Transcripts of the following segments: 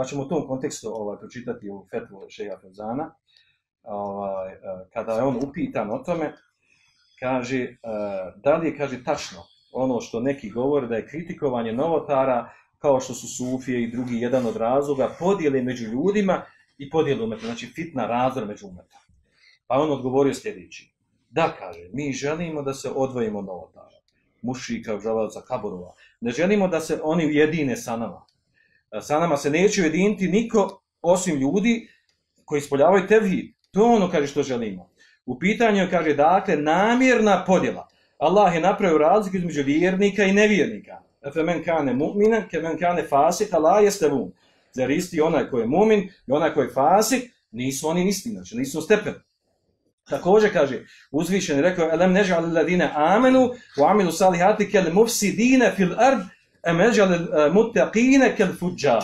Pa ćemo u tom kontekstu ovaj, pročitati u fetvu Šeja Fezana. Ovaj, e, kada je on upitan o tome, kaže, e, da li je, kaže, tačno ono što neki govore da je kritikovanje novotara kao što su Sufije i drugi jedan od razloga, podijele među ljudima i podijele umeta, znači fitna razor među umeta. Pa on odgovorio sljedeći. Da, kaže, mi želimo da se odvojimo od novotara, mušika, žalavca, kaborova. Ne želimo da se oni ujedine sa nama. E, sa nama se neće ujediniti niko osim ljudi koji ispoljavaju tevhid. To ono, kaže, što želimo. U pitanju, kaže, dakle, namjerna podjela. Allah je napravio razliku između vjernika i nevjernika. Efe men kane mu'mina, ke men kane fasik, Allah jeste vum. Zar isti onaj koji je mu'min i onaj koji je fasik, nisu oni isti, znači nisu stepen. Također kaže, uzvišen je rekao, elem neža ladine amenu, u amilu salihati kel mufsidine fil ard, em neža ali e, mutaqine kel fuđar.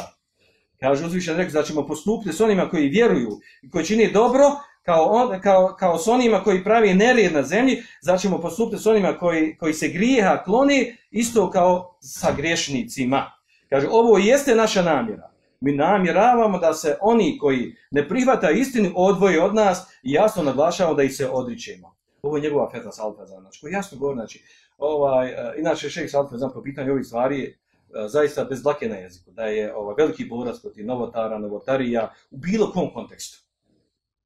Kaže uzvišen je rekao, znači ćemo postupiti s onima koji vjeruju i koji čini dobro, kao, on, kao, kao s onima koji pravi nerijed na zemlji, začemo postupiti s onima koji, koji se grijeha kloni, isto kao sa griješnicima. Kaže, ovo jeste naša namjera. Mi namjeravamo da se oni koji ne prihvata istinu odvoje od nas i jasno naglašavamo da ih se odričemo. Ovo je njegova feta Salfazan, znači koji jasno govori, znači, ovaj, uh, inače šejh Salfazan po pitanju ovih stvari je uh, zaista bez dlake na jeziku, da je ovaj, veliki borac protiv novotara, novotarija, u bilo kom kontekstu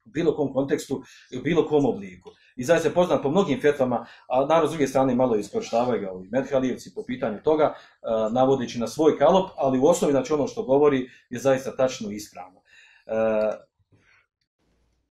u bilo kom kontekstu i u bilo kom obliku. I zaista je poznat po mnogim fetvama, a naravno s druge strane malo iskoristavaju ga ovi medhalijevci po pitanju toga, uh, navodeći na svoj kalop, ali u osnovi znači ono što govori je zaista tačno i ispravno. Uh,